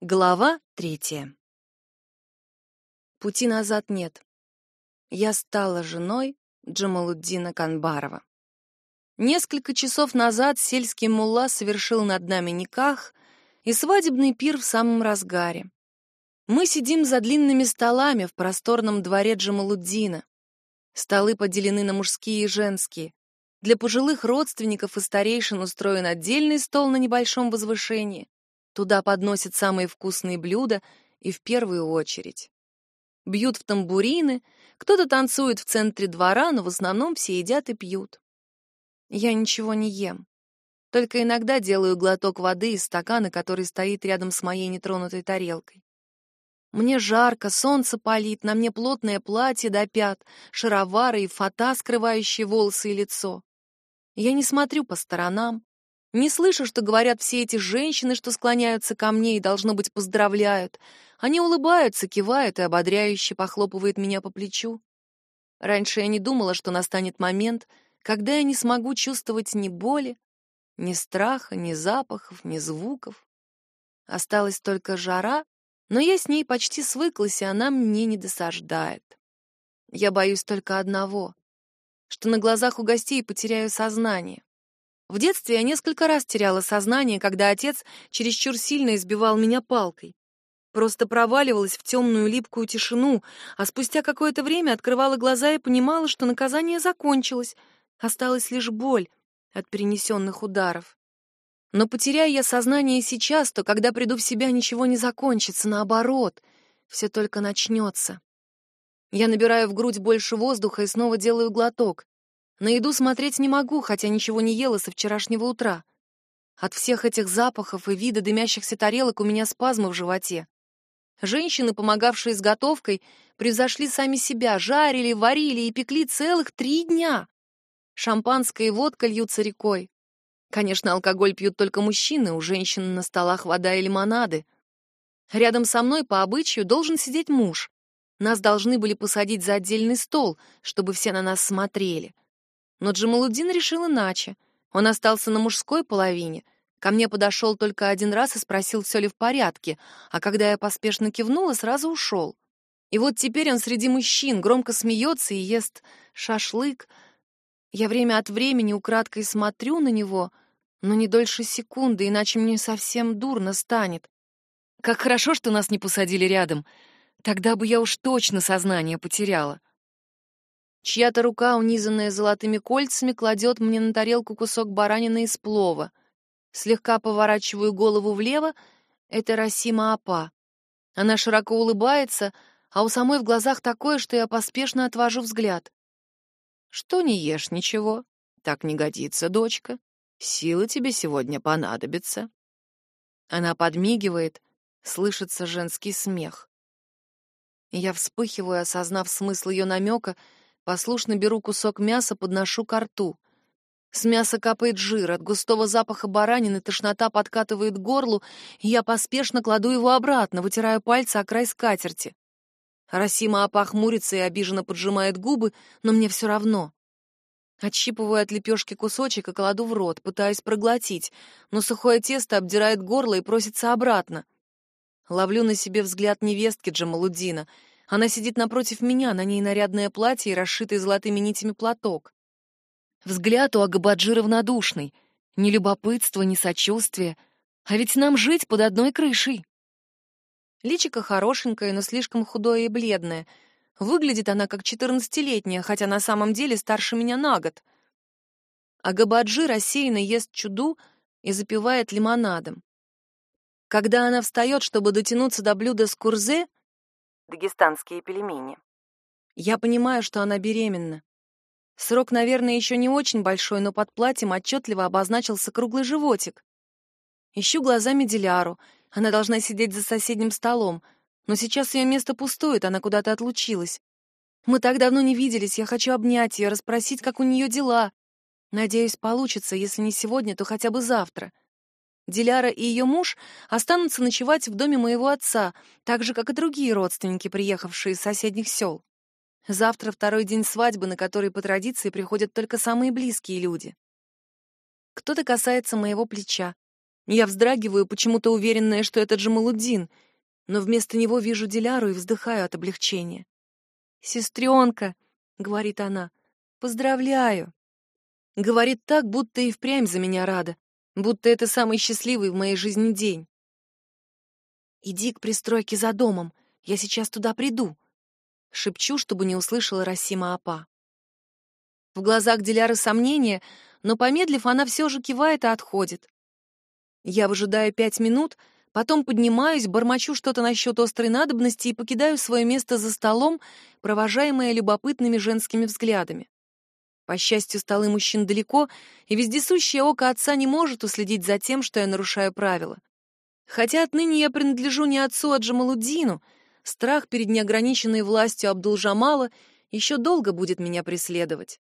Глава третья. Пути назад нет. Я стала женой Джамалуддина Канбарова. Несколько часов назад сельский мулла совершил над нами никах, и свадебный пир в самом разгаре. Мы сидим за длинными столами в просторном дворе Джамалуддина. Столы поделены на мужские и женские. Для пожилых родственников и старейшин устроен отдельный стол на небольшом возвышении. Туда подносят самые вкусные блюда и в первую очередь. Бьют в тамбурины, кто-то танцует в центре двора, но в основном все едят и пьют. Я ничего не ем. Только иногда делаю глоток воды из стакана, который стоит рядом с моей нетронутой тарелкой. Мне жарко, солнце палит, на мне плотное платье до пят, шаровары и фата, скрывающие волосы и лицо. Я не смотрю по сторонам, не слышу, что говорят все эти женщины, что склоняются ко мне и, должно быть, поздравляют. Они улыбаются, кивают и ободряюще похлопывают меня по плечу. Раньше я не думала, что настанет момент, когда я не смогу чувствовать ни боли, ни страха, ни запахов, ни звуков. Осталась только жара, но я с ней почти свыклась, и она мне не досаждает. Я боюсь только одного, что на глазах у гостей потеряю сознание. В детстве я несколько раз теряла сознание, когда отец чересчур сильно избивал меня палкой. Просто проваливалась в темную липкую тишину, а спустя какое-то время открывала глаза и понимала, что наказание закончилось, осталась лишь боль от перенесенных ударов. Но потеряя я сознание сейчас, то когда приду в себя, ничего не закончится, наоборот, все только начнется. Я набираю в грудь больше воздуха и снова делаю глоток. На еду смотреть не могу, хотя ничего не ела со вчерашнего утра. От всех этих запахов и вида дымящихся тарелок у меня спазмы в животе. Женщины, помогавшие с готовкой, превзошли сами себя, жарили, варили и пекли целых три дня. Шампанское и водка льются рекой. Конечно, алкоголь пьют только мужчины, у женщин на столах вода и лимонады. Рядом со мной по обычаю должен сидеть муж. Нас должны были посадить за отдельный стол, чтобы все на нас смотрели. Но Джамалуддин решил иначе. Он остался на мужской половине. Ко мне подошел только один раз и спросил, все ли в порядке, а когда я поспешно кивнула, сразу ушел. И вот теперь он среди мужчин громко смеется и ест шашлык. Я время от времени украдкой смотрю на него, но не дольше секунды, иначе мне совсем дурно станет. Как хорошо, что нас не посадили рядом. Тогда бы я уж точно сознание потеряла. Чья-то рука, унизанная золотыми кольцами, кладет мне на тарелку кусок баранины из плова. Слегка поворачиваю голову влево — это Расима Апа. Она широко улыбается, а у самой в глазах такое, что я поспешно отвожу взгляд. «Что не ешь ничего? Так не годится, дочка. Силы тебе сегодня понадобятся». Она подмигивает, слышится женский смех. Я вспыхиваю, осознав смысл ее намека — Послушно беру кусок мяса, подношу ко рту. С мяса капает жир, от густого запаха баранины тошнота подкатывает горлу, и я поспешно кладу его обратно, вытираю пальцы о край скатерти. Расима опахмурится и обиженно поджимает губы, но мне все равно. Отщипываю от лепешки кусочек и кладу в рот, пытаюсь проглотить, но сухое тесто обдирает горло и просится обратно. Ловлю на себе взгляд невестки Джамалуддина — она сидит напротив меня, на ней нарядное платье и расшитый золотыми нитями платок. Взгляд у Агабаджи равнодушный. Ни любопытства, ни сочувствия. А ведь нам жить под одной крышей. Личико хорошенькое, но слишком худое и бледное. Выглядит она как четырнадцатилетняя, хотя на самом деле старше меня на год. Агабаджи рассеянно ест чуду и запивает лимонадом. Когда она встает, чтобы дотянуться до блюда с курзе, дагестанские пельмени. Я понимаю, что она беременна. Срок, наверное, еще не очень большой, но под платьем отчетливо обозначился круглый животик. Ищу глазами Диляру. Она должна сидеть за соседним столом, но сейчас ее место пустует, она куда-то отлучилась. Мы так давно не виделись, я хочу обнять ее, расспросить, как у нее дела. Надеюсь, получится, если не сегодня, то хотя бы завтра. Диляра и ее муж останутся ночевать в доме моего отца, так же, как и другие родственники, приехавшие из соседних сел. Завтра второй день свадьбы, на который по традиции приходят только самые близкие люди. Кто-то касается моего плеча. Я вздрагиваю, почему-то уверенная, что это Джамалуддин, но вместо него вижу Диляру и вздыхаю от облегчения. «Сестренка», — говорит она, — «поздравляю». Говорит так, будто и впрямь за меня рада, будто это самый счастливый в моей жизни день. «Иди к пристройке за домом, я сейчас туда приду», — шепчу, чтобы не услышала Расима Апа. В глазах Диляры сомнения, но, помедлив, она все же кивает и отходит. Я выжидаю пять минут, потом поднимаюсь, бормочу что-то насчет острой надобности и покидаю свое место за столом, провожаемая любопытными женскими взглядами. По счастью, столы мужчин далеко, и вездесущее око отца не может уследить за тем, что я нарушаю правила. Хотя отныне я принадлежу не отцу, а Джамалуддину, страх перед неограниченной властью Абдул-Жамала еще долго будет меня преследовать.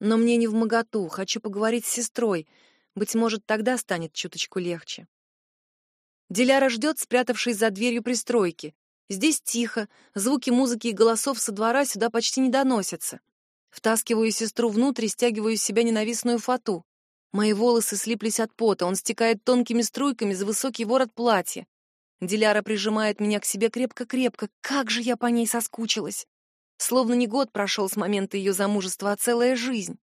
Но мне не в моготу, хочу поговорить с сестрой, быть может, тогда станет чуточку легче. Диляра ждет, спрятавшись за дверью пристройки. Здесь тихо, звуки музыки и голосов со двора сюда почти не доносятся. Втаскиваю сестру внутрь и стягиваю из себя ненавистную фату. Мои волосы слиплись от пота, он стекает тонкими струйками за высокий ворот платья. Диляра прижимает меня к себе крепко-крепко. Как же я по ней соскучилась! Словно не год прошел с момента ее замужества, а целая жизнь.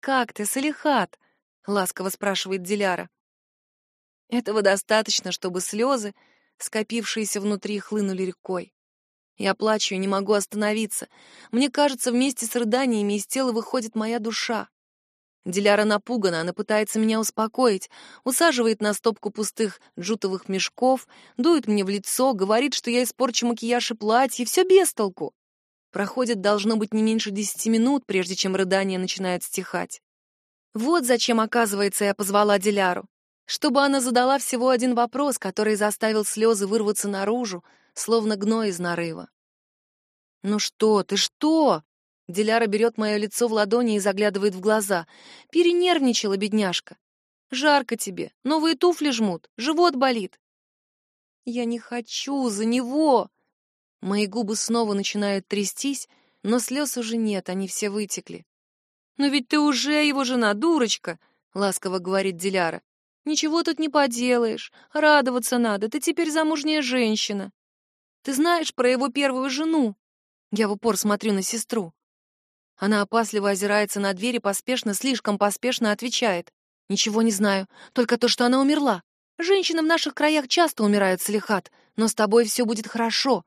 «Как ты, Салихат?» — ласково спрашивает Диляра. Этого достаточно, чтобы слезы, скопившиеся внутри, хлынули рекой. Я плачу и не могу остановиться. Мне кажется, вместе с рыданиями из тела выходит моя душа. Диляра напугана, она пытается меня успокоить, усаживает на стопку пустых джутовых мешков, дует мне в лицо, говорит, что я испорчу макияж и платье, все без толку. Проходит, должно быть, не меньше десяти минут, прежде чем рыдания начинают стихать. Вот зачем, оказывается, я позвала Диляру. Чтобы она задала всего один вопрос, который заставил слезы вырваться наружу, словно гной из нарыва. «Ну что ты, что?» Диляра берет мое лицо в ладони и заглядывает в глаза. Перенервничала бедняжка. «Жарко тебе, новые туфли жмут, живот болит». «Я не хочу за него!» Мои губы снова начинают трястись, но слез уже нет, они все вытекли. «Но ведь ты уже его жена, дурочка!» — ласково говорит Диляра. «Ничего тут не поделаешь, радоваться надо, ты теперь замужняя женщина. Ты знаешь про его первую жену?» Я в упор смотрю на сестру. Она опасливо озирается на дверь и поспешно, слишком поспешно отвечает. «Ничего не знаю, только то, что она умерла. Женщины в наших краях часто умирают, Салихат, но с тобой все будет хорошо».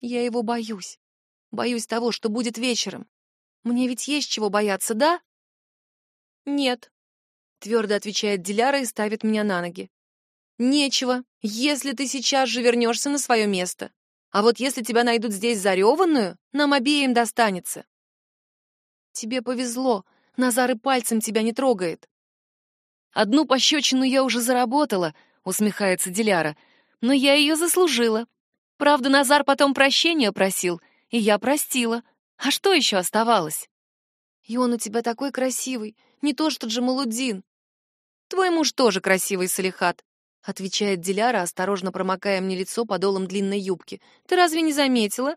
Я его боюсь. Боюсь того, что будет вечером. Мне ведь есть чего бояться, да? Нет, твердо отвечает Диляра и ставит меня на ноги. Нечего, если ты сейчас же вернешься на свое место. А вот если тебя найдут здесь зареванную, нам обеим достанется. Тебе повезло, Назар и пальцем тебя не трогает. Одну пощечину я уже заработала, усмехается Диляра, но я ее заслужила. Правда, Назар потом прощения просил, и я простила. А что еще оставалось? И он у тебя такой красивый, не то что Джамалуддин. Твой муж тоже красивый, Салихат, отвечает Диляра, осторожно промокая мне лицо подолом длинной юбки. Ты разве не заметила?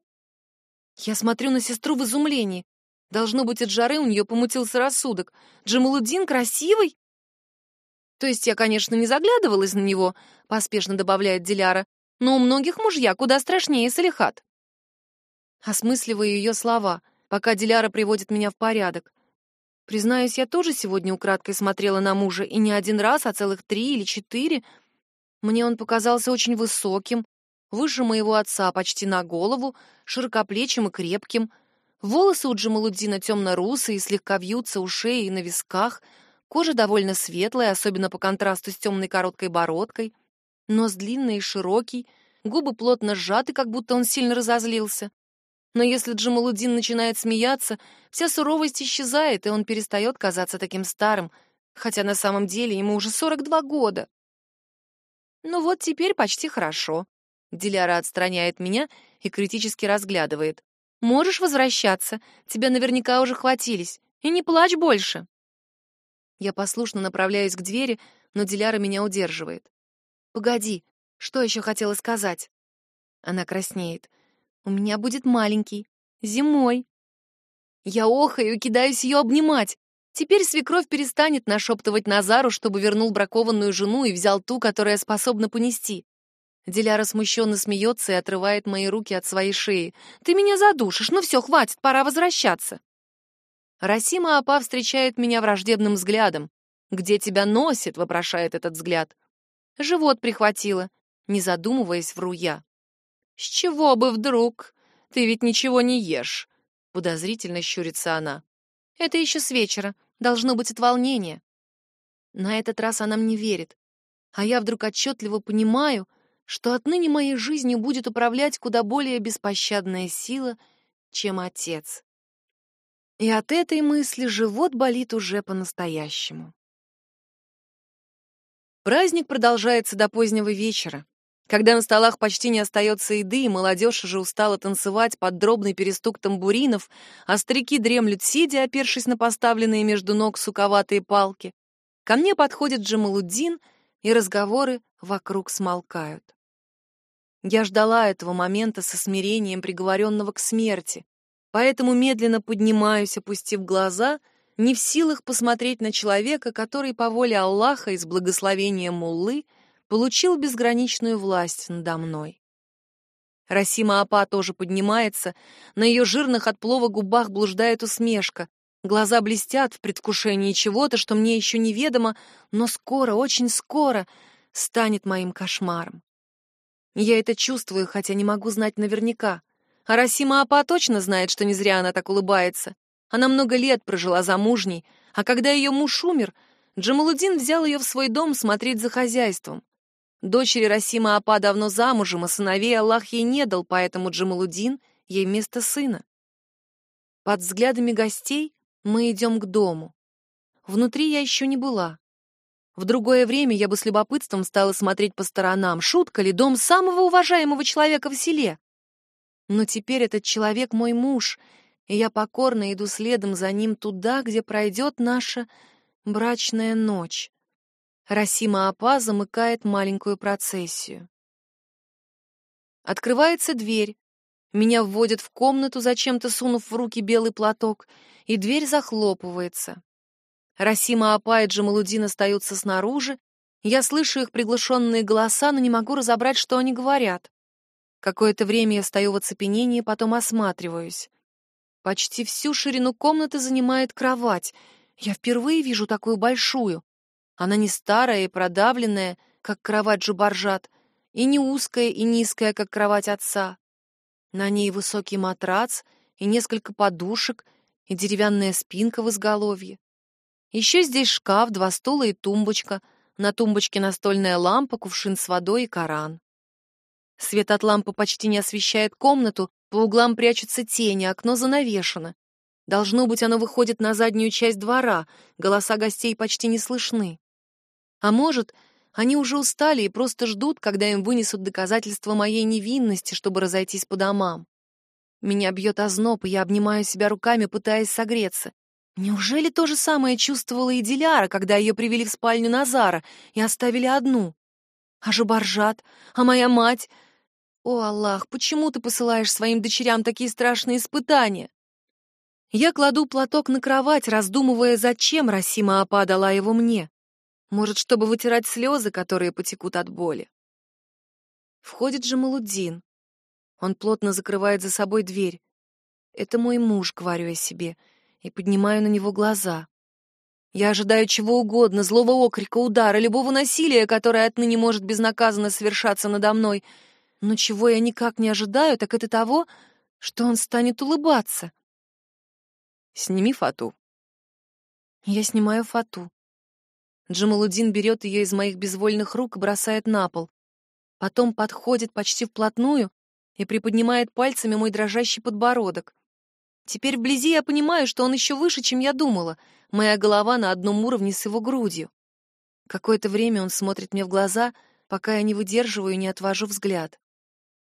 Я смотрю на сестру в изумлении. Должно быть, от жары у нее помутился рассудок. Джамалуддин красивый? То есть я, конечно, не заглядывалась на него, поспешно добавляет Диляра, но у многих мужья куда страшнее Салихат. Осмысливаю ее слова, пока Диляра приводит меня в порядок. Признаюсь, я тоже сегодня украдкой смотрела на мужа, и не один раз, а целых три или четыре. Мне он показался очень высоким, выше моего отца почти на голову, широкоплечим и крепким. Волосы у Джамалуддина темно-русые, слегка вьются у шеи и на висках, кожа довольно светлая, особенно по контрасту с темной короткой бородкой, нос длинный и широкий, губы плотно сжаты, как будто он сильно разозлился. Но если Джамалудин начинает смеяться, вся суровость исчезает, и он перестает казаться таким старым, хотя на самом деле ему уже 42 года. Ну вот теперь почти хорошо. Диляра отстраняет меня и критически разглядывает. Можешь возвращаться, тебя наверняка уже хватились, и не плачь больше. Я послушно направляюсь к двери, но Диляра меня удерживает. Погоди, что еще хотела сказать? Она краснеет. У меня будет маленький. Зимой. Я охаю и кидаюсь ее обнимать. Теперь свекровь перестанет нашептывать Назару, чтобы вернул бракованную жену и взял ту, которая способна понести. Диляра смущенно смеется и отрывает мои руки от своей шеи. «Ты меня задушишь, ну все, хватит, пора возвращаться». Расима Апа встречает меня враждебным взглядом. «Где тебя носит?» — вопрошает этот взгляд. «Живот прихватило», — не задумываясь, вру я. «С чего бы вдруг? Ты ведь ничего не ешь», — подозрительно щурится она. «Это еще с вечера. Должно быть от волнения». На этот раз она мне верит, а я вдруг отчетливо понимаю, что отныне моей жизнью будет управлять куда более беспощадная сила, чем отец. И от этой мысли живот болит уже по-настоящему. Праздник продолжается до позднего вечера. Когда на столах почти не остается еды, и молодежь уже устала танцевать под дробный перестук тамбуринов, а старики дремлют сидя, опершись на поставленные между ног суковатые палки, ко мне подходит Джамалуддин, и разговоры вокруг смолкают. Я ждала этого момента со смирением приговоренного к смерти, поэтому медленно поднимаюсь, опустив глаза, не в силах посмотреть на человека, который по воле Аллаха и с благословением Муллы получил безграничную власть надо мной. Расима Апа тоже поднимается, на ее жирных от плова губах блуждает усмешка, глаза блестят в предвкушении чего-то, что мне еще неведомо, но скоро, очень скоро станет моим кошмаром. Я это чувствую, хотя не могу знать наверняка. А Расима Апа точно знает, что не зря она так улыбается. Она много лет прожила замужней, а когда ее муж умер, Джамалудин взял ее в свой дом смотреть за хозяйством. Дочери Расима Апа давно замужем, а сыновей Аллах ей не дал, поэтому Джамалудин ей вместо сына. Под взглядами гостей мы идем к дому. Внутри я еще не была. В другое время я бы с любопытством стала смотреть по сторонам, шутка ли дом самого уважаемого человека в селе. Но теперь этот человек мой муж, и я покорно иду следом за ним туда, где пройдет наша брачная ночь. Расима Апа замыкает маленькую процессию. Открывается дверь. Меня вводят в комнату, зачем-то сунув в руки белый платок, и дверь захлопывается. Расима Апа и Джамалудин остаются снаружи. Я слышу их приглушенные голоса, но не могу разобрать, что они говорят. Какое-то время я стою в оцепенении, потом осматриваюсь. Почти всю ширину комнаты занимает кровать. Я впервые вижу такую большую. Она не старая и продавленная, как кровать Джубаржат, и не узкая и низкая, как кровать отца. На ней высокий матрац и несколько подушек, и деревянная спинка в изголовье. Еще здесь шкаф, два стула и тумбочка. На тумбочке настольная лампа, кувшин с водой и Коран. Свет от лампы почти не освещает комнату, по углам прячутся тени, окно занавешено. Должно быть, оно выходит на заднюю часть двора, голоса гостей почти не слышны. А может, они уже устали и просто ждут, когда им вынесут доказательства моей невинности, чтобы разойтись по домам. Меня бьет озноб, и я обнимаю себя руками, пытаясь согреться. Неужели то же самое чувствовала и Диляра, когда ее привели в спальню Назара и оставили одну? А Жабаржат? А моя мать? О, Аллах, почему ты посылаешь своим дочерям такие страшные испытания? Я кладу платок на кровать, раздумывая, зачем Расима Апа дала его мне. Может, чтобы вытирать слезы, которые потекут от боли. Входит же Малуддин. Он плотно закрывает за собой дверь. Это мой муж, говорю я себе, — и поднимаю на него глаза. Я ожидаю чего угодно, злого окрика, удара, любого насилия, которое отныне может безнаказанно совершаться надо мной. Но чего я никак не ожидаю, так это того, что он станет улыбаться. «Сними фату». Я снимаю фату. Джамалудин берет ее из моих безвольных рук и бросает на пол. Потом подходит почти вплотную и приподнимает пальцами мой дрожащий подбородок. Теперь вблизи я понимаю, что он еще выше, чем я думала. Моя голова на одном уровне с его грудью. Какое-то время он смотрит мне в глаза, пока я не выдерживаю и не отвожу взгляд.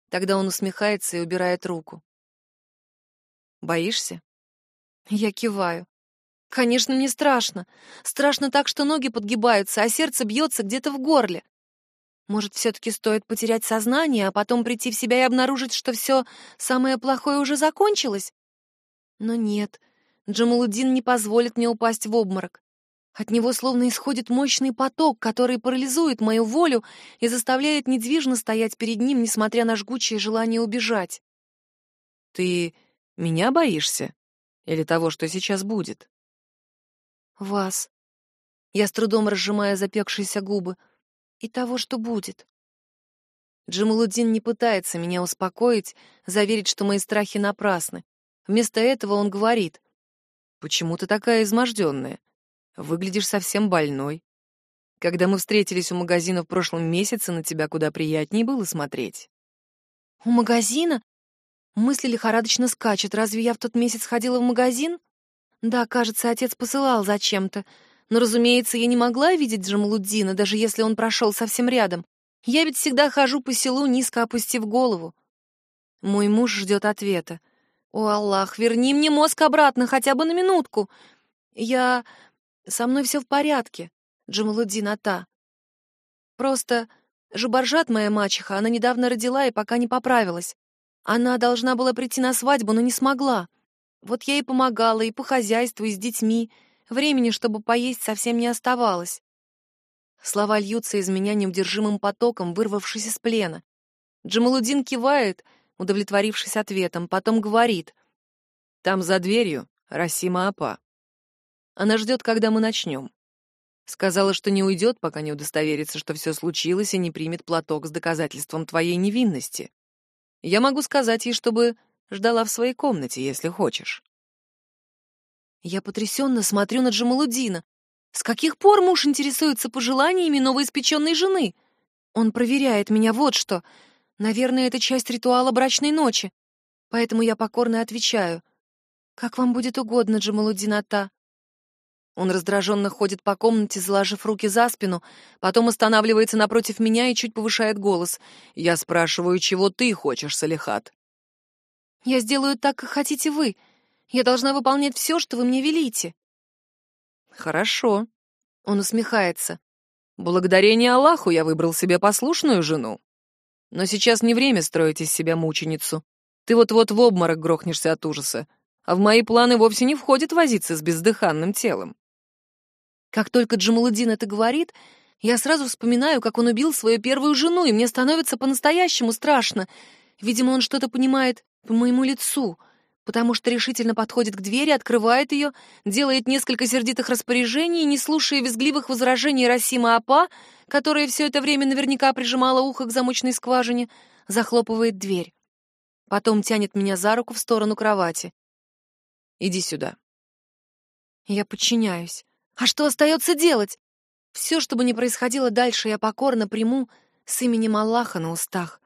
Тогда он усмехается и убирает руку. «Боишься?» Я киваю. «Конечно, мне страшно. Страшно так, что ноги подгибаются, а сердце бьется где-то в горле. Может, все-таки стоит потерять сознание, а потом прийти в себя и обнаружить, что все самое плохое уже закончилось? Но нет, Джамалуддин не позволит мне упасть в обморок. От него словно исходит мощный поток, который парализует мою волю и заставляет недвижно стоять перед ним, несмотря на жгучее желание убежать. «Ты меня боишься? Или того, что сейчас будет?» «Вас». Я с трудом разжимаю запекшиеся губы. «И того, что будет». Джамалуддин не пытается меня успокоить, заверить, что мои страхи напрасны. Вместо этого он говорит. «Почему ты такая изможденная? Выглядишь совсем больной. Когда мы встретились у магазина в прошлом месяце, на тебя куда приятнее было смотреть. У магазина? Мысли лихорадочно скачут. Разве я в тот месяц ходила в магазин? Да, кажется, отец посылал зачем-то. Но, разумеется, я не могла видеть Джамалуддина, даже если он прошел совсем рядом. Я ведь всегда хожу по селу, низко опустив голову. Мой муж ждет ответа. «О, Аллах, верни мне мозг обратно, хотя бы на минутку. Я со мной все в порядке, Джамалуддин Ата. Просто Жабаржат, моя мачеха, она недавно родила и пока не поправилась. Она должна была прийти на свадьбу, но не смогла. Вот я ей помогала и по хозяйству, и с детьми. Времени, чтобы поесть, совсем не оставалось. Слова льются из меня неудержимым потоком, вырвавшись из плена. Джамалудин кивает, удовлетворившись ответом, потом говорит. «Там за дверью Расима Апа. Она ждет, когда мы начнем. Сказала, что не уйдет, пока не удостоверится, что все случилось, и не примет платок с доказательством твоей невинности. Я могу сказать ей, чтобы ждала в своей комнате, если хочешь. Я потрясенно смотрю на Джамалудина. С каких пор муж интересуется пожеланиями новоиспеченной жены? Он проверяет меня вот что. Наверное, это часть ритуала брачной ночи. Поэтому я покорно отвечаю. «Как вам будет угодно, Джамалудин Ата. Он раздраженно ходит по комнате, заложив руки за спину, потом останавливается напротив меня и чуть повышает голос. Я спрашиваю, чего ты хочешь, Салихат? Я сделаю так, как хотите вы. Я должна выполнять все, что вы мне велите. Хорошо. Он усмехается. Благодарение Аллаху я выбрал себе послушную жену. Но сейчас не время строить из себя мученицу. Ты вот-вот в обморок грохнешься от ужаса. А в мои планы вовсе не входит возиться с бездыханным телом. Как только Джамаладдин это говорит, я сразу вспоминаю, как он убил свою первую жену, и мне становится по-настоящему страшно. Видимо, он что-то понимает по моему лицу, потому что решительно подходит к двери, открывает ее, делает несколько сердитых распоряжений, не слушая визгливых возражений Расима Апа, которая все это время наверняка прижимала ухо к замочной скважине, захлопывает дверь. Потом тянет меня за руку в сторону кровати. «Иди сюда». Я подчиняюсь. А что остается делать? Все, что бы ни происходило дальше, я покорно приму с именем Аллаха на устах.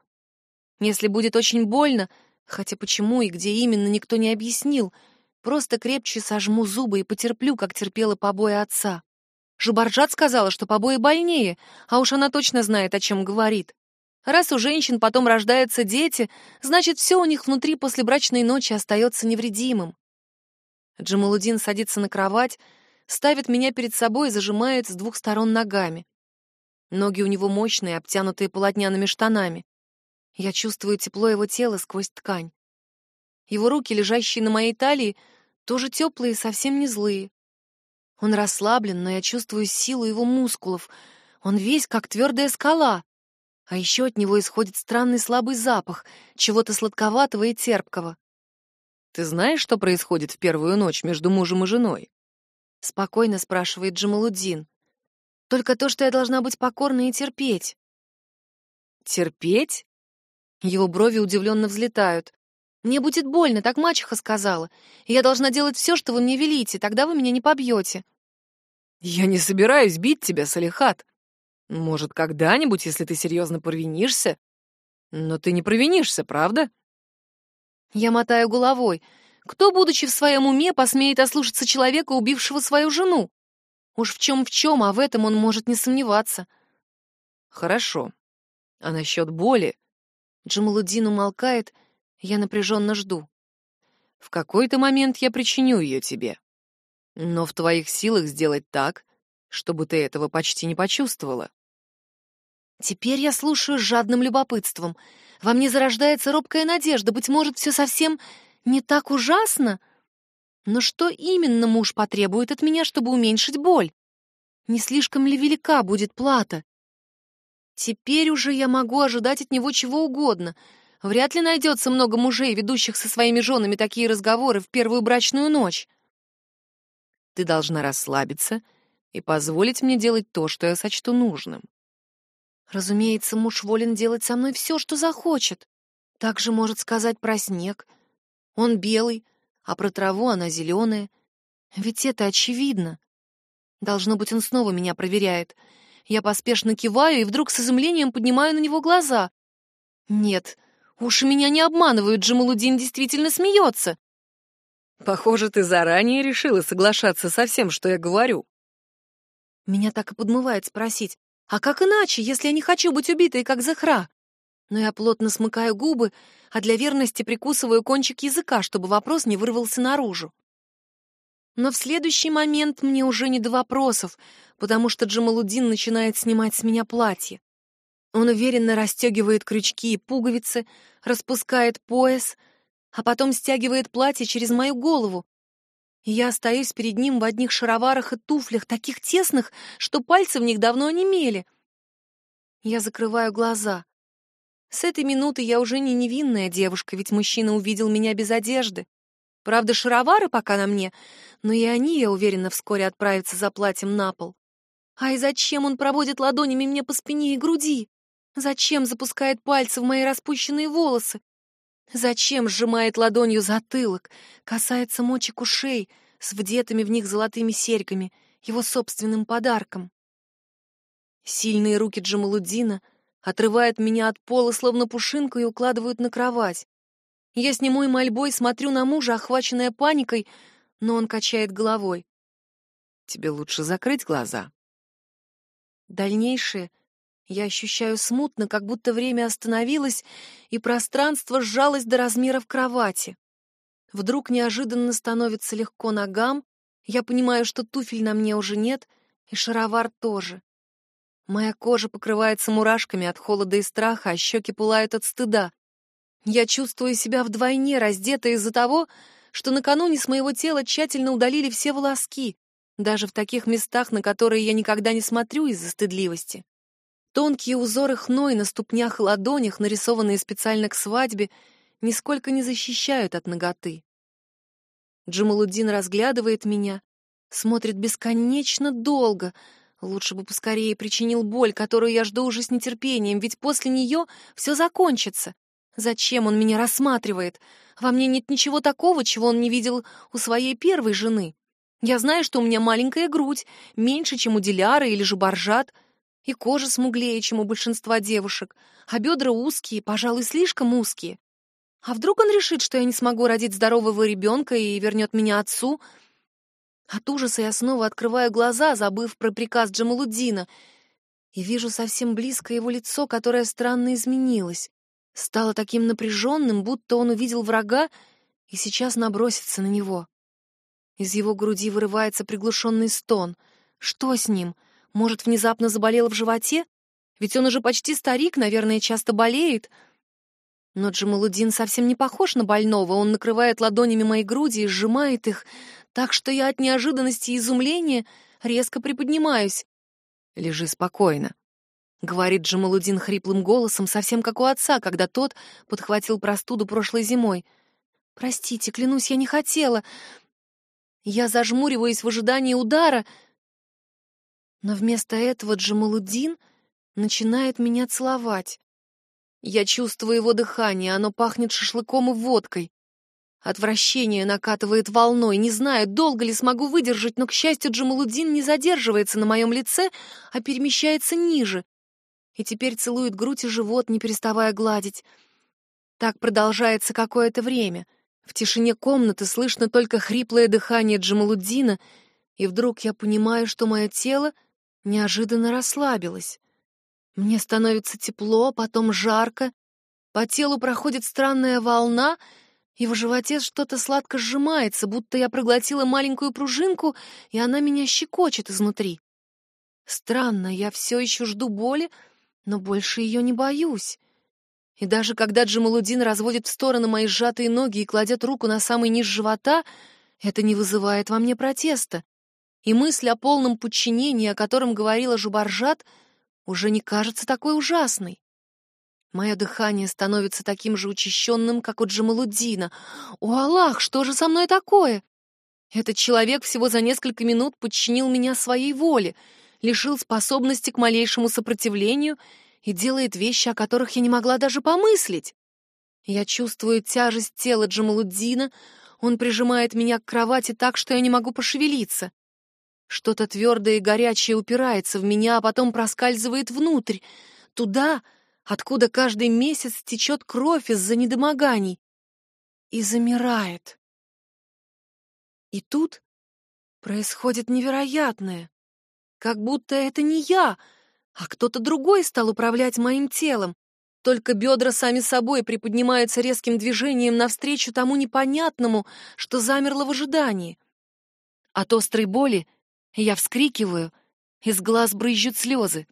Если будет очень больно, хотя почему и где именно никто не объяснил, просто крепче сожму зубы и потерплю, как терпела побои отца. Жубарджат сказала, что побои больнее, а уж она точно знает, о чем говорит. Раз у женщин потом рождаются дети, значит, все у них внутри после брачной ночи остается невредимым. Джамалудин садится на кровать, ставит меня перед собой и зажимает с двух сторон ногами. Ноги у него мощные, обтянутые полотняными штанами. Я чувствую тепло его тела сквозь ткань. Его руки, лежащие на моей талии, тоже теплые и совсем не злые. Он расслаблен, но я чувствую силу его мускулов. Он весь как твердая скала. А еще от него исходит странный слабый запах, чего-то сладковатого и терпкого. Ты знаешь, что происходит в первую ночь между мужем и женой? Спокойно спрашивает Джамалуддин. Только то, что я должна быть покорной и терпеть. Терпеть? Его брови удивленно взлетают. Мне будет больно, так мачеха сказала. И я должна делать все, что вы мне велите, тогда вы меня не побьете. Я не собираюсь бить тебя, Салихат. Может, когда-нибудь, если ты серьезно провинишься. Но ты не провинишься, правда? Я мотаю головой. Кто, будучи в своем уме, посмеет ослушаться человека, убившего свою жену? Уж в чем в чем, а в этом он может не сомневаться. Хорошо. А насчет боли? Джамалуддин умолкает, я напряженно жду. В какой-то момент я причиню ее тебе. Но в твоих силах сделать так, чтобы ты этого почти не почувствовала. Теперь я слушаю с жадным любопытством. Во мне зарождается робкая надежда, быть может, все совсем не так ужасно? Но что именно муж потребует от меня, чтобы уменьшить боль? Не слишком ли велика будет плата? Теперь уже я могу ожидать от него чего угодно. Вряд ли найдется много мужей, ведущих со своими женами такие разговоры в первую брачную ночь. Ты должна расслабиться и позволить мне делать то, что я сочту нужным. Разумеется, муж волен делать со мной все, что захочет. Также может сказать про снег. Он белый, а про траву она зеленая. Ведь это очевидно. Должно быть, он снова меня проверяет. Я поспешно киваю и вдруг с изумлением поднимаю на него глаза. Нет, уж меня не обманывают, Джамалудин действительно смеется. Похоже, ты заранее решила соглашаться со всем, что я говорю. Меня так и подмывает спросить, а как иначе, если я не хочу быть убитой, как Захра? Но я плотно смыкаю губы, а для верности прикусываю кончик языка, чтобы вопрос не вырвался наружу. Но в следующий момент мне уже не до вопросов, потому что Джамалудин начинает снимать с меня платье. Он уверенно расстегивает крючки и пуговицы, распускает пояс, а потом стягивает платье через мою голову. И я остаюсь перед ним в одних шароварах и туфлях, таких тесных, что пальцы в них давно онемели. Я закрываю глаза. С этой минуты я уже не невинная девушка, ведь мужчина увидел меня без одежды. Правда, шаровары пока на мне, но и они, я уверена, вскоре отправятся за платьем на пол. Ай, зачем он проводит ладонями мне по спине и груди? Зачем запускает пальцы в мои распущенные волосы? Зачем сжимает ладонью затылок, касается мочек ушей с вдетыми в них золотыми серьгами, его собственным подарком? Сильные руки Джамалуддина отрывают меня от пола, словно пушинку, и укладывают на кровать. Я с немой мольбой смотрю на мужа, охваченная паникой, но он качает головой. Тебе лучше закрыть глаза. Дальнейшее я ощущаю смутно, как будто время остановилось, и пространство сжалось до размеров кровати. Вдруг неожиданно становится легко ногам, я понимаю, что туфель на мне уже нет, и шаровар тоже. Моя кожа покрывается мурашками от холода и страха, а щеки пылают от стыда. Я чувствую себя вдвойне раздетой из-за того, что накануне с моего тела тщательно удалили все волоски, даже в таких местах, на которые я никогда не смотрю из-за стыдливости. Тонкие узоры хной на ступнях и ладонях, нарисованные специально к свадьбе, нисколько не защищают от ноготы. Джамалуддин разглядывает меня, смотрит бесконечно долго. Лучше бы поскорее причинил боль, которую я жду уже с нетерпением, ведь после нее все закончится. Зачем он меня рассматривает? Во мне нет ничего такого, чего он не видел у своей первой жены. Я знаю, что у меня маленькая грудь, меньше, чем у Диляры или же Боржат, и кожа смуглее, чем у большинства девушек, а бедра узкие, пожалуй, слишком узкие. А вдруг он решит, что я не смогу родить здорового ребенка и вернет меня отцу? От ужаса я снова открываю глаза, забыв про приказ Джамалуддина, и вижу совсем близко его лицо, которое странно изменилось стало таким напряженным, будто он увидел врага и сейчас набросится на него. Из его груди вырывается приглушенный стон. Что с ним? Может, внезапно заболел в животе? Ведь он уже почти старик, наверное, часто болеет. Но Джамалудин совсем не похож на больного. Он накрывает ладонями мои груди и сжимает их, так что я от неожиданности и изумления резко приподнимаюсь. «Лежи спокойно», — говорит Джамалудин хриплым голосом, совсем как у отца, когда тот подхватил простуду прошлой зимой. «Простите, клянусь, я не хотела. Я зажмуриваюсь в ожидании удара, но вместо этого Джамалудин начинает меня целовать. Я чувствую его дыхание, оно пахнет шашлыком и водкой. Отвращение накатывает волной, не знаю, долго ли смогу выдержать, но, к счастью, Джамалудин не задерживается на моем лице, а перемещается ниже, и теперь целует грудь и живот, не переставая гладить. Так продолжается какое-то время. В тишине комнаты слышно только хриплое дыхание Джамалуддина, и вдруг я понимаю, что мое тело неожиданно расслабилось. Мне становится тепло, потом жарко, по телу проходит странная волна, и в животе что-то сладко сжимается, будто я проглотила маленькую пружинку, и она меня щекочет изнутри. Странно, я все еще жду боли, но больше ее не боюсь. И даже когда Джамалудин разводит в стороны мои сжатые ноги и кладет руку на самый низ живота, Это не вызывает во мне протеста, и мысль о полном подчинении, о котором говорила Жубаржат, уже не кажется такой ужасной. Мое дыхание становится таким же учащенным, как у Джамалуддина. О, Аллах, что же со мной такое? Этот человек всего за несколько минут подчинил меня своей воле, лишил способности к малейшему сопротивлению и делает вещи, о которых я не могла даже помыслить. Я чувствую тяжесть тела Джамалуддина, он прижимает меня к кровати так, что я не могу пошевелиться. Что-то твердое и горячее упирается в меня, а потом проскальзывает внутрь, туда, откуда каждый месяц течет кровь из-за недомоганий, и замирает. И тут происходит невероятное. Как будто это не я, а кто-то другой стал управлять моим телом. Только бедра сами собой приподнимаются резким движением навстречу тому непонятному, что замерло в ожидании. От острой боли я вскрикиваю, из глаз брызжут слезы.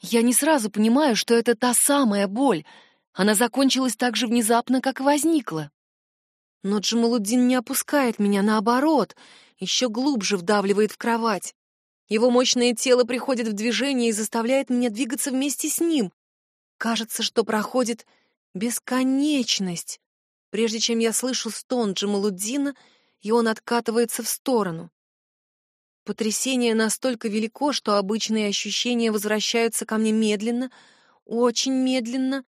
Я не сразу понимаю, что это та самая боль. Она закончилась так же внезапно, как и возникла. Но Джамалуддин не опускает меня, наоборот, еще глубже вдавливает в кровать. Его мощное тело приходит в движение и заставляет меня двигаться вместе с ним. Кажется, что проходит бесконечность, прежде чем я слышу стон Джамалуддина, и он откатывается в сторону. Потрясение настолько велико, что обычные ощущения возвращаются ко мне медленно, очень медленно.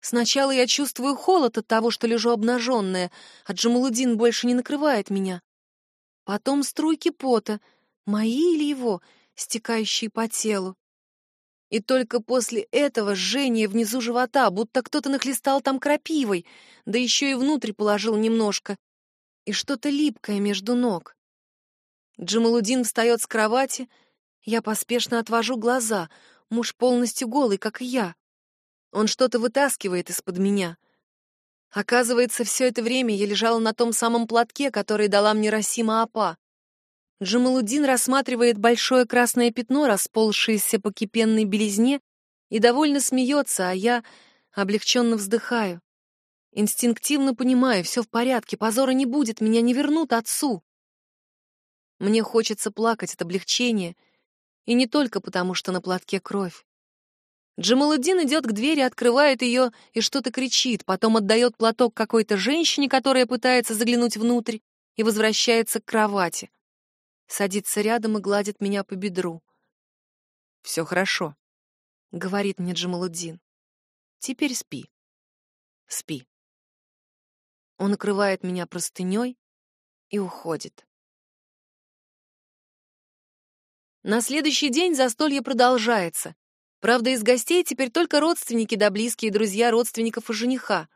Сначала я чувствую холод от того, что лежу обнаженная, а Джамалудин больше не накрывает меня. Потом струйки пота, мои или его, стекающие по телу. И только после этого жжение внизу живота, будто кто-то нахлестал там крапивой, да еще и внутрь положил немножко, и что-то липкое между ног. Джамалудин встает с кровати. Я поспешно отвожу глаза. Муж полностью голый, как и я. Он что-то вытаскивает из-под меня. Оказывается, все это время я лежала на том самом платке, который дала мне Расима Апа. Джамалудин рассматривает большое красное пятно, расползшееся по кипенной белизне, и довольно смеется, а я облегченно вздыхаю. Инстинктивно понимаю, все в порядке, позора не будет, меня не вернут отцу. Мне хочется плакать от облегчения, и не только потому, что на платке кровь. Джамаладдин идет к двери, открывает ее и что-то кричит, потом отдает платок какой-то женщине, которая пытается заглянуть внутрь, и возвращается к кровати. Садится рядом и гладит меня по бедру. «Все хорошо», — говорит мне Джамаладдин. «Теперь спи. Спи». Он накрывает меня простыней и уходит. На следующий день застолье продолжается. Правда, из гостей теперь только родственники да близкие друзья родственников и жениха.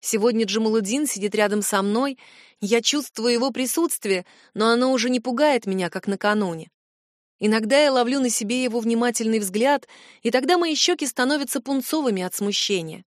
Сегодня Джамалудин сидит рядом со мной, я чувствую его присутствие, но оно уже не пугает меня, как накануне. Иногда я ловлю на себе его внимательный взгляд, и тогда мои щеки становятся пунцовыми от смущения.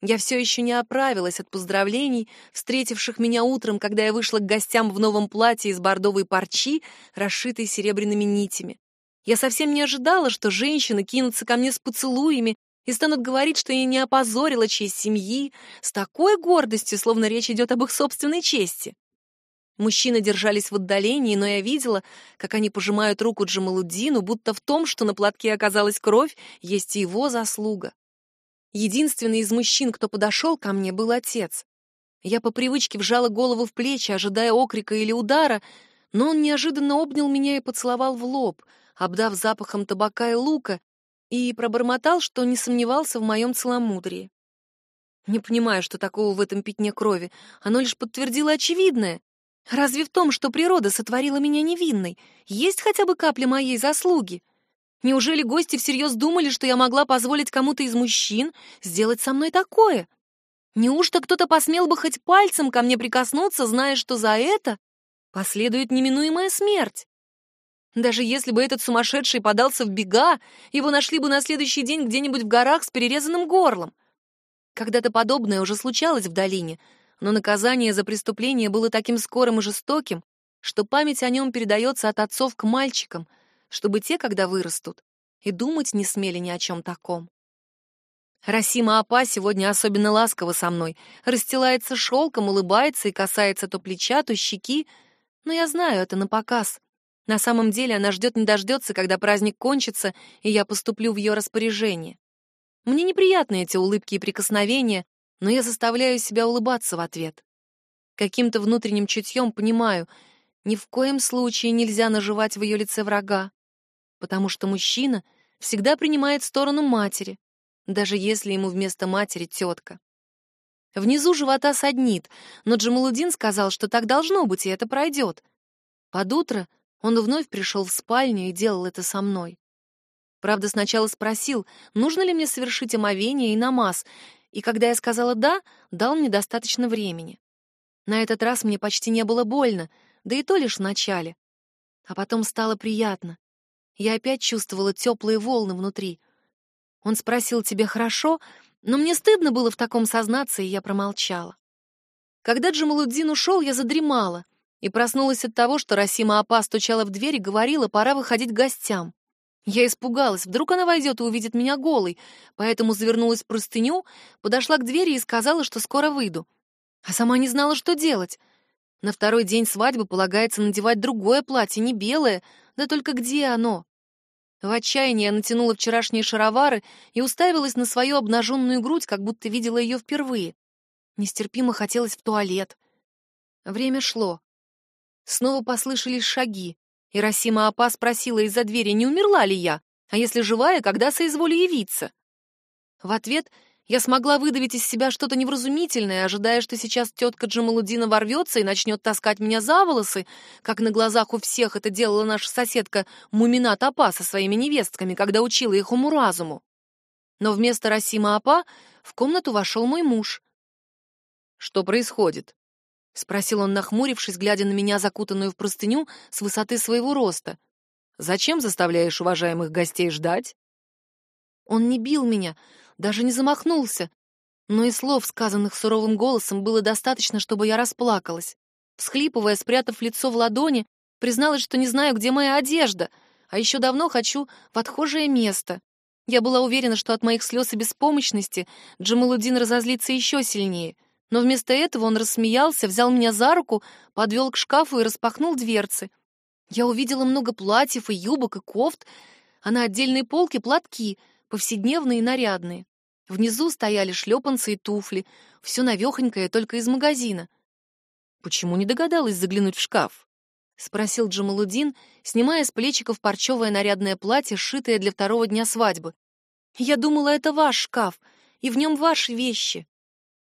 Я все еще не оправилась от поздравлений, встретивших меня утром, когда я вышла к гостям в новом платье из бордовой парчи, расшитой серебряными нитями. Я совсем не ожидала, что женщины кинутся ко мне с поцелуями и станут говорить, что я не опозорила честь семьи, с такой гордостью, словно речь идет об их собственной чести. Мужчины держались в отдалении, но я видела, как они пожимают руку Джамалуддину, будто в том, что на платке оказалась кровь, есть и его заслуга. Единственный из мужчин, кто подошел ко мне, был отец. Я по привычке вжала голову в плечи, ожидая окрика или удара, но он неожиданно обнял меня и поцеловал в лоб — обдав запахом табака и лука, и пробормотал, что не сомневался в моем целомудрии. Не понимаю, что такого в этом пятне крови. Оно лишь подтвердило очевидное. Разве в том, что природа сотворила меня невинной, есть хотя бы капля моей заслуги? Неужели гости всерьез думали, что я могла позволить кому-то из мужчин сделать со мной такое? Неужто кто-то посмел бы хоть пальцем ко мне прикоснуться, зная, что за это последует неминуемая смерть? Даже если бы этот сумасшедший подался в бега, его нашли бы на следующий день где-нибудь в горах с перерезанным горлом. Когда-то подобное уже случалось в долине, но наказание за преступление было таким скорым и жестоким, что память о нем передается от отцов к мальчикам, чтобы те, когда вырастут, и думать не смели ни о чем таком. Расима Апа сегодня особенно ласково со мной, расстилается шелком, улыбается и касается то плеча, то щеки, Но я знаю, это на показ. На самом деле она ждет не дождется, когда праздник кончится, и я поступлю в ее распоряжение. Мне неприятны эти улыбки и прикосновения, но я заставляю себя улыбаться в ответ. Каким-то внутренним чутьем понимаю, ни в коем случае нельзя наживать в ее лице врага, потому что мужчина всегда принимает сторону матери, даже если ему вместо матери тетка. Внизу живота саднит, но Джамалудин сказал, что так должно быть, и это пройдет. Под утро он вновь пришел в спальню и делал это со мной. Правда, сначала спросил, нужно ли мне совершить омовение и намаз, и когда я сказала «да», дал мне достаточно времени. На этот раз мне почти не было больно, да и то лишь в начале. А потом стало приятно. Я опять чувствовала теплые волны внутри. Он спросил, тебе хорошо? Но мне стыдно было в таком сознаться, и я промолчала. Когда Джамалуддин ушел, я задремала и проснулась от того, что Расима Апа стучала в дверь и говорила, пора выходить к гостям. Я испугалась, вдруг она войдет и увидит меня голой, поэтому завернулась в простыню, подошла к двери и сказала, что скоро выйду. А сама не знала, что делать. На второй день свадьбы полагается надевать другое платье, не белое, да только где оно? В отчаянии я натянула вчерашние шаровары и уставилась на свою обнаженную грудь, как будто видела ее впервые. Нестерпимо хотелось в туалет. Время шло. Снова послышались шаги, и Расима Апа спросила из-за двери, не умерла ли я, а если живая, когда соизволю явиться. В ответ я смогла выдавить из себя что-то невразумительное, ожидая, что сейчас тетка Джамалудина ворвется и начнет таскать меня за волосы, как на глазах у всех это делала наша соседка Мумина Тапа со своими невестками, когда учила их уму-разуму. Но вместо Расима Апа в комнату вошел мой муж. «Что происходит?» — спросил он, нахмурившись, глядя на меня, закутанную в простыню, с высоты своего роста. «Зачем заставляешь уважаемых гостей ждать?» Он не бил меня, даже не замахнулся. Но и слов, сказанных суровым голосом, было достаточно, чтобы я расплакалась. Всхлипывая, спрятав лицо в ладони, призналась, что не знаю, где моя одежда, а еще давно хочу в отхожее место. Я была уверена, что от моих слез и беспомощности Джамалудин разозлится еще сильнее, но вместо этого он рассмеялся, взял меня за руку, подвел к шкафу и распахнул дверцы. Я увидела много платьев и юбок и кофт, а на отдельной полке платки — повседневные и нарядные. Внизу стояли шлепанцы и туфли, все навехонькое, только из магазина. «Почему не догадалась заглянуть в шкаф?» — спросил Джамалудин, снимая с плечиков парчевое нарядное платье, сшитое для второго дня свадьбы. «Я думала, это ваш шкаф, и в нем ваши вещи».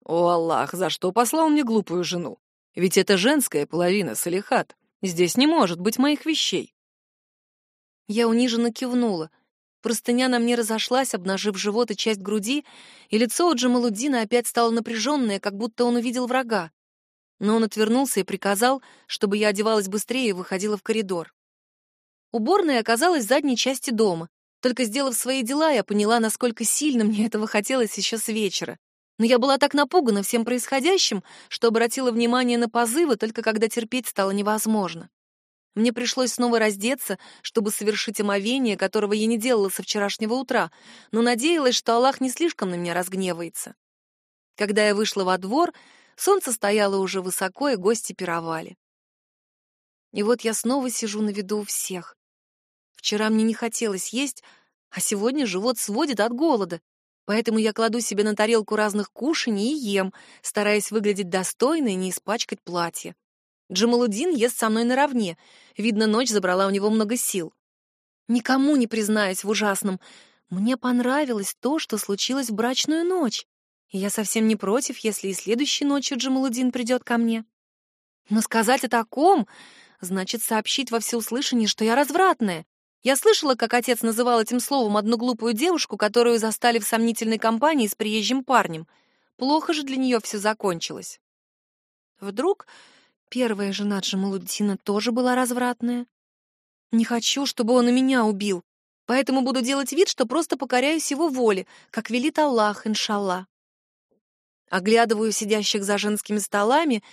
«О, Аллах, за что послал мне глупую жену? Ведь это женская половина, Салихат. Здесь не может быть моих вещей». Я униженно кивнула. Простыня на мне разошлась, обнажив живот и часть груди, и лицо у Джамалуддина опять стало напряженное, как будто он увидел врага. Но он отвернулся и приказал, чтобы я одевалась быстрее и выходила в коридор. Уборная оказалась в задней части дома. Только сделав свои дела, я поняла, насколько сильно мне этого хотелось еще с вечера. Но я была так напугана всем происходящим, что обратила внимание на позывы, только когда терпеть стало невозможно. Мне пришлось снова раздеться, чтобы совершить омовение, которого я не делала со вчерашнего утра, но надеялась, что Аллах не слишком на меня разгневается. Когда я вышла во двор, солнце стояло уже высоко, и гости пировали. И вот я снова сижу на виду у всех. Вчера мне не хотелось есть, а сегодня живот сводит от голода, поэтому я кладу себе на тарелку разных кушаний и ем, стараясь выглядеть достойно и не испачкать платье. Джамалудин ест со мной наравне. Видно, ночь забрала у него много сил. Никому не признаюсь в ужасном. Мне понравилось то, что случилось в брачную ночь. И я совсем не против, если и следующей ночью Джамалудин придет ко мне. Но сказать о таком значит сообщить во всеуслышание, что я развратная. Я слышала, как отец называл этим словом одну глупую девушку, которую застали в сомнительной компании с приезжим парнем. Плохо же для нее все закончилось. Вдруг Первая жена Джамалуддина тоже была развратная. Не хочу, чтобы он и меня убил, поэтому буду делать вид, что просто покоряюсь его воле, как велит Аллах, иншалла. Оглядываю сидящих за женскими столами,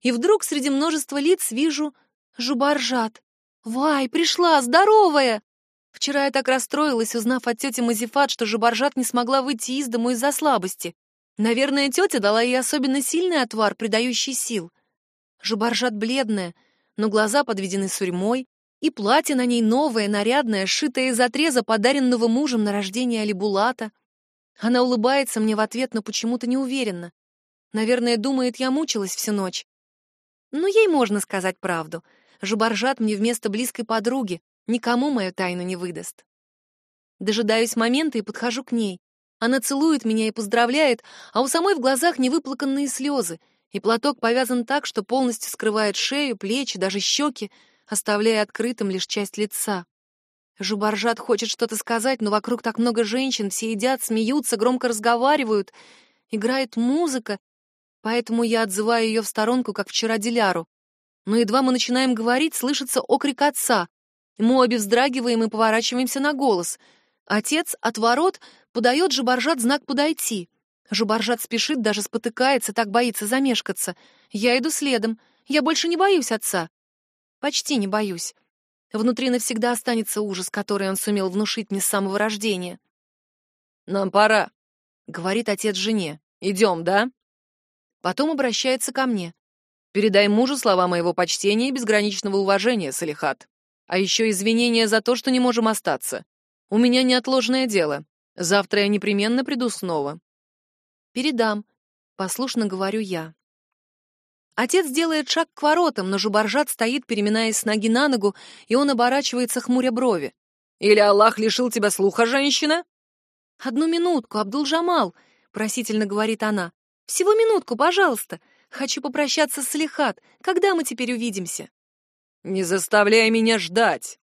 и вдруг среди множества лиц вижу Жубаржат. «Вай, пришла, здоровая!» Вчера я так расстроилась, узнав от тети Мазифат, что Жубаржат не смогла выйти из дому из-за слабости. Наверное, тетя дала ей особенно сильный отвар, придающий сил. Жубаржат бледная, но глаза подведены сурьмой, и платье на ней новое, нарядное, сшитое из отреза, подаренного мужем на рождение Алибулата. Она улыбается мне в ответ, но почему-то не уверенно. Наверное, думает, я мучилась всю ночь. Но ей можно сказать правду. Жубаржат мне вместо близкой подруги, никому мою тайну не выдаст. Дожидаюсь момента и подхожу к ней. Она целует меня и поздравляет, а у самой в глазах невыплаканные слезы, и платок повязан так, что полностью скрывает шею, плечи, даже щеки, оставляя открытым лишь часть лица. Жубаржат хочет что-то сказать, но вокруг так много женщин, все едят, смеются, громко разговаривают. Играет музыка, поэтому я отзываю ее в сторонку, как вчера Диляру. Но едва мы начинаем говорить, слышится окрик отца. Мы обе вздрагиваем и поворачиваемся на голос. Отец от ворот подает Жубаржат знак «подойти». Жубаржат спешит, даже спотыкается, так боится замешкаться. Я иду следом. Я больше не боюсь отца. Почти не боюсь. Внутри навсегда останется ужас, который он сумел внушить мне с самого рождения. «Нам пора», — говорит отец жене. «Идем, да?» Потом обращается ко мне. «Передай мужу слова моего почтения и безграничного уважения, Салихат. А еще извинения за то, что не можем остаться. У меня неотложное дело. Завтра я непременно приду снова». «Передам», — послушно говорю я. Отец делает шаг к воротам, но Жубаржат стоит, переминаясь с ноги на ногу, и он оборачивается, хмуря брови. «Или Аллах лишил тебя слуха, женщина?» «Одну минутку, Абдул-Джамал», — просительно говорит она. «Всего минутку, пожалуйста. Хочу попрощаться с Салихат. Когда мы теперь увидимся?» «Не заставляй меня ждать!»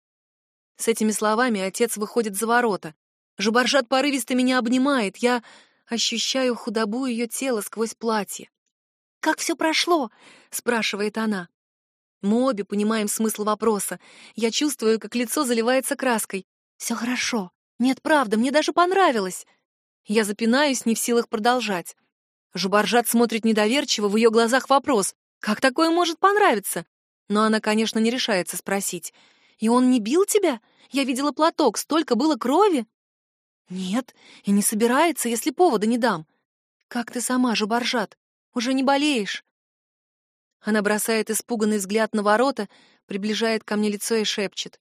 С этими словами отец выходит за ворота. Жубаржат порывисто меня обнимает. Я ощущаю худобу ее тела сквозь платье. «Как все прошло?» — спрашивает она. Мы обе понимаем смысл вопроса. Я чувствую, как лицо заливается краской. «Все хорошо. Нет, правда, мне даже понравилось». Я запинаюсь, не в силах продолжать. Жубаржат смотрит недоверчиво, в ее глазах вопрос. «Как такое может понравиться?» Но она, конечно, не решается спросить. «И он не бил тебя? Я видела платок, столько было крови». «Нет, и не собирается, если повода не дам». «Как ты сама, Жубаржат? Уже не болеешь?» Она бросает испуганный взгляд на ворота, приближает ко мне лицо и шепчет.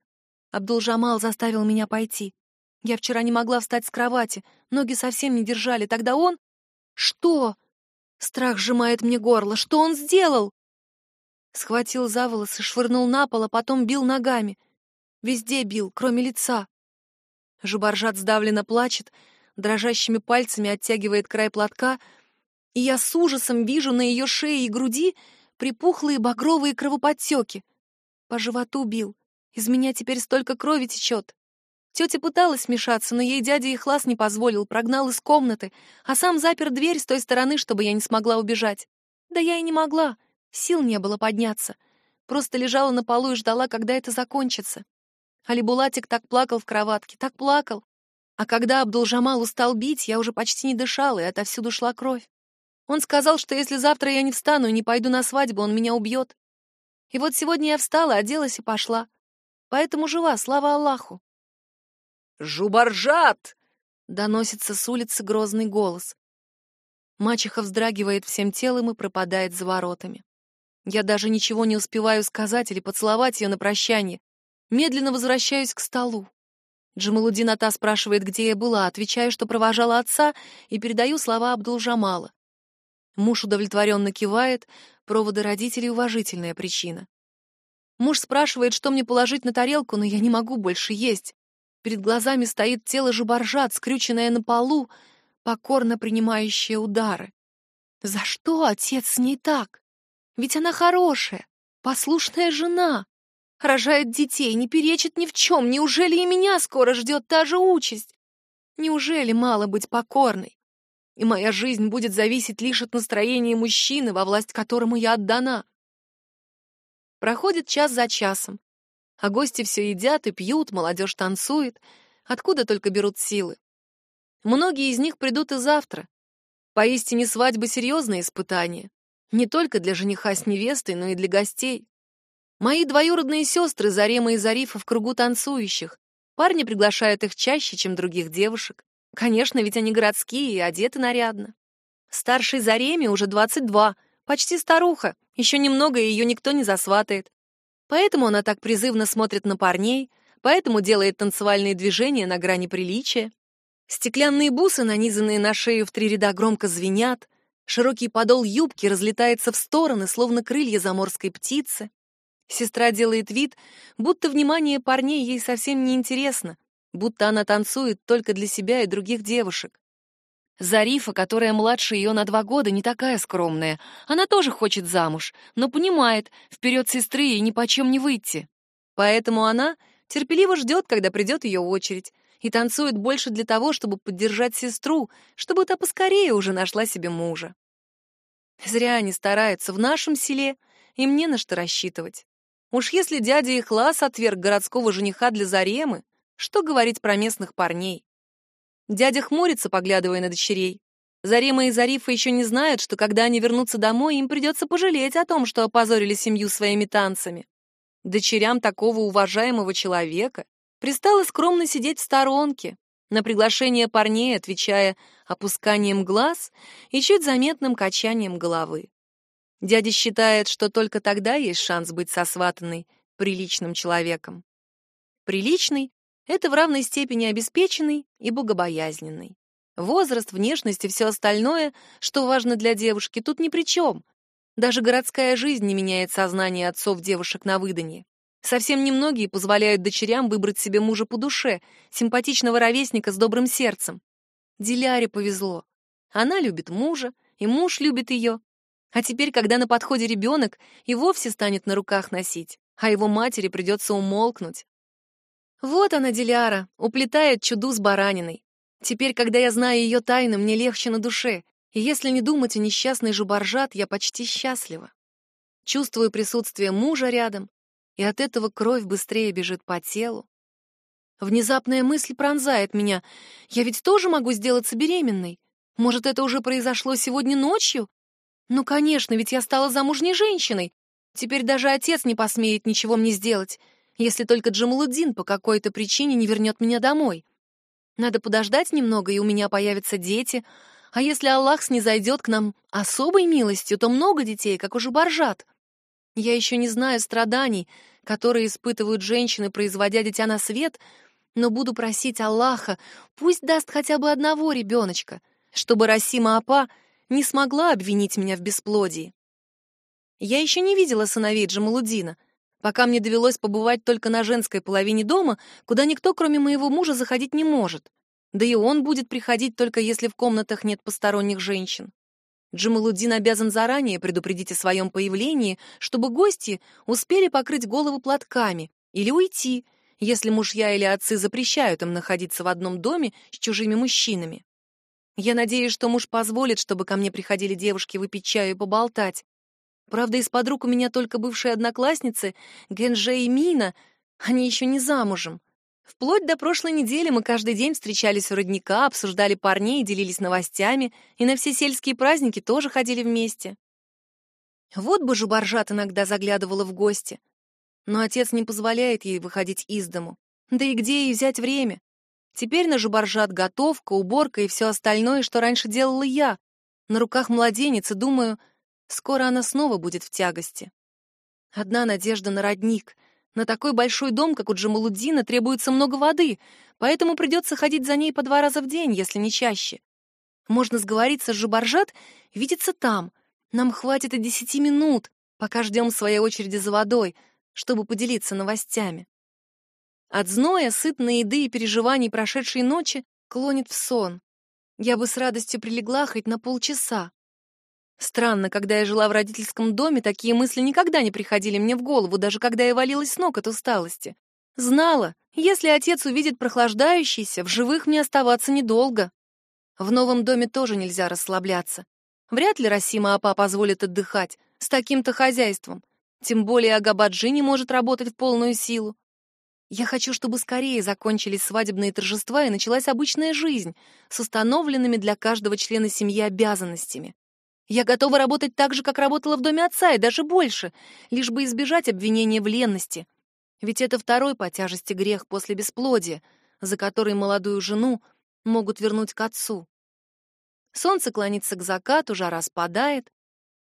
«Абдул-Жамал заставил меня пойти. Я вчера не могла встать с кровати, ноги совсем не держали. Тогда он...» «Что?» Страх сжимает мне горло. «Что он сделал?» Схватил за волосы, швырнул на пол, а потом бил ногами. Везде бил, кроме лица. Жубаржат сдавленно плачет, дрожащими пальцами оттягивает край платка — и я с ужасом вижу на ее шее и груди припухлые багровые кровоподтеки. По животу бил. Из меня теперь столько крови течет. Тетя пыталась смешаться, но ей дядя Ихлас не позволил, прогнал из комнаты, а сам запер дверь с той стороны, чтобы я не смогла убежать. Да я и не могла, сил не было подняться. Просто лежала на полу и ждала, когда это закончится. Алибулатик так плакал в кроватке, так плакал. А когда Абдулжамал устал бить, я уже почти не дышала, и отовсюду шла кровь. Он сказал, что если завтра я не встану и не пойду на свадьбу, он меня убьет. И вот сегодня я встала, оделась и пошла. Поэтому жива, слава Аллаху. «Жубаржат!» — доносится с улицы грозный голос. Мачеха вздрагивает всем телом и пропадает за воротами. Я даже ничего не успеваю сказать или поцеловать ее на прощание. Медленно возвращаюсь к столу. Джамалудин Ата спрашивает, где я была, отвечаю, что провожала отца, и передаю слова Абдул-Жамала. Муж удовлетворенно кивает, проводы родителей — уважительная причина. Муж спрашивает, что мне положить на тарелку, но я не могу больше есть. Перед глазами стоит тело жубаржат, скрюченное на полу, покорно принимающее удары. За что отец с ней так? Ведь она хорошая, послушная жена. Рожает детей, не перечит ни в чем. Неужели и меня скоро ждет та же участь? Неужели мало быть покорной? и моя жизнь будет зависеть лишь от настроения мужчины, во власть которому я отдана. Проходит час за часом, а гости все едят и пьют, молодежь танцует, откуда только берут силы. Многие из них придут и завтра. Поистине свадьба — серьезное испытание. Не только для жениха с невестой, но и для гостей. Мои двоюродные сестры Зарема и Зарифа в кругу танцующих. Парни приглашают их чаще, чем других девушек. Конечно, ведь они городские и одеты нарядно. Старшей Зареме уже 22, почти старуха. Еще немного, и ее никто не засватает. Поэтому она так призывно смотрит на парней, поэтому делает танцевальные движения на грани приличия. Стеклянные бусы, нанизанные на шею в три ряда, громко звенят, широкий подол юбки разлетается в стороны, словно крылья заморской птицы. Сестра делает вид, будто внимание парней ей совсем не интересно, будто она танцует только для себя и других девушек. Зарифа, которая младше ее на два года, не такая скромная. Она тоже хочет замуж, но понимает, вперед сестры ей ни почем не выйти. Поэтому она терпеливо ждет, когда придет ее очередь, и танцует больше для того, чтобы поддержать сестру, чтобы та поскорее уже нашла себе мужа. Зря они стараются в нашем селе, и мне на что рассчитывать. Уж если дядя Ихлас отверг городского жениха для Заремы, что говорить про местных парней? Дядя хмурится, поглядывая на дочерей. Зарема и Зарифа еще не знают, что когда они вернутся домой, им придется пожалеть о том, что опозорили семью своими танцами. Дочерям такого уважаемого человека пристало скромно сидеть в сторонке, на приглашение парней отвечая опусканием глаз и чуть заметным качанием головы. Дядя считает, что только тогда есть шанс быть сосватанной приличным человеком. Приличный — это в равной степени обеспеченный и богобоязненный. Возраст, внешность и все остальное, что важно для девушки, тут ни при чем. Даже городская жизнь не меняет сознание отцов девушек на выданье. Совсем немногие позволяют дочерям выбрать себе мужа по душе, симпатичного ровесника с добрым сердцем. Диляре повезло. Она любит мужа, и муж любит ее, а теперь, когда на подходе ребенок, и вовсе станет на руках носить, а его матери придется умолкнуть. Вот она, Диляра, уплетает чуду с бараниной. Теперь, когда я знаю ее тайны, мне легче на душе, и если не думать о несчастной жубаржат, я почти счастлива. Чувствую присутствие мужа рядом, и от этого кровь быстрее бежит по телу. Внезапная мысль пронзает меня. Я ведь тоже могу сделаться беременной. Может, это уже произошло сегодня ночью? Ну, конечно, ведь я стала замужней женщиной. Теперь даже отец не посмеет ничего мне сделать, если только Джамалуддин по какой-то причине не вернет меня домой. Надо подождать немного, и у меня появятся дети. А если Аллах снизойдет к нам особой милостью, то много детей, как уже боржат. Я еще не знаю страданий, которые испытывают женщины, производя дитя на свет, но буду просить Аллаха, пусть даст хотя бы одного ребеночка, чтобы Расима Апа не смогла обвинить меня в бесплодии. Я еще не видела сыновей Джамалудина, пока мне довелось побывать только на женской половине дома, куда никто, кроме моего мужа, заходить не может. Да и он будет приходить только если в комнатах нет посторонних женщин. Джамалудин обязан заранее предупредить о своем появлении, чтобы гости успели покрыть голову платками или уйти, если мужья или отцы запрещают им находиться в одном доме с чужими мужчинами. Я надеюсь, что муж позволит, чтобы ко мне приходили девушки выпить чаю и поболтать. Правда, из подруг у меня только бывшие одноклассницы Генже и Мина, они еще не замужем. Вплоть до прошлой недели мы каждый день встречались у родника, обсуждали парней, делились новостями, и на все сельские праздники тоже ходили вместе. Вот бы Жубаржат иногда заглядывала в гости. Но отец не позволяет ей выходить из дому. Да и где ей взять время? Теперь на Жубаржат готовка, уборка и все остальное, что раньше делала я. На руках младенец, и думаю, скоро она снова будет в тягости. Одна надежда на родник. На такой большой дом, как у Джамалуддина, требуется много воды, поэтому придется ходить за ней по два раза в день, если не чаще. Можно сговориться с Жубаржат, видеться там. Нам хватит и десяти минут, пока ждем своей очереди за водой, чтобы поделиться новостями. От зноя, сытной еды и переживаний прошедшей ночи клонит в сон. Я бы с радостью прилегла хоть на полчаса. Странно, когда я жила в родительском доме, такие мысли никогда не приходили мне в голову, даже когда я валилась с ног от усталости. Знала, если отец увидит прохлаждающийся, в живых мне оставаться недолго. В новом доме тоже нельзя расслабляться. Вряд ли Расима Апа позволит отдыхать с таким-то хозяйством. Тем более Агабаджи не может работать в полную силу. Я хочу, чтобы скорее закончились свадебные торжества и началась обычная жизнь с установленными для каждого члена семьи обязанностями. Я готова работать так же, как работала в доме отца, и даже больше, лишь бы избежать обвинения в ленности. Ведь это второй по тяжести грех после бесплодия, за который молодую жену могут вернуть к отцу. Солнце клонится к закату, жара спадает,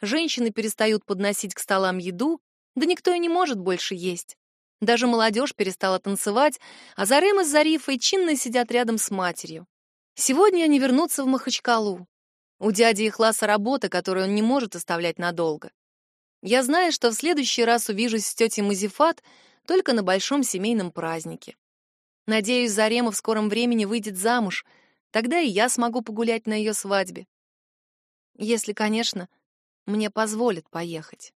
женщины перестают подносить к столам еду, Да никто и не может больше есть. Даже молодежь перестала танцевать, а Зарема с Зарифой чинно сидят рядом с матерью. Сегодня они вернутся в Махачкалу. У дяди Ихласа работа, которую он не может оставлять надолго. Я знаю, что в следующий раз увижусь с тетей Мазифат только на большом семейном празднике. Надеюсь, Зарема в скором времени выйдет замуж, тогда и я смогу погулять на ее свадьбе. Если, конечно, мне позволят поехать.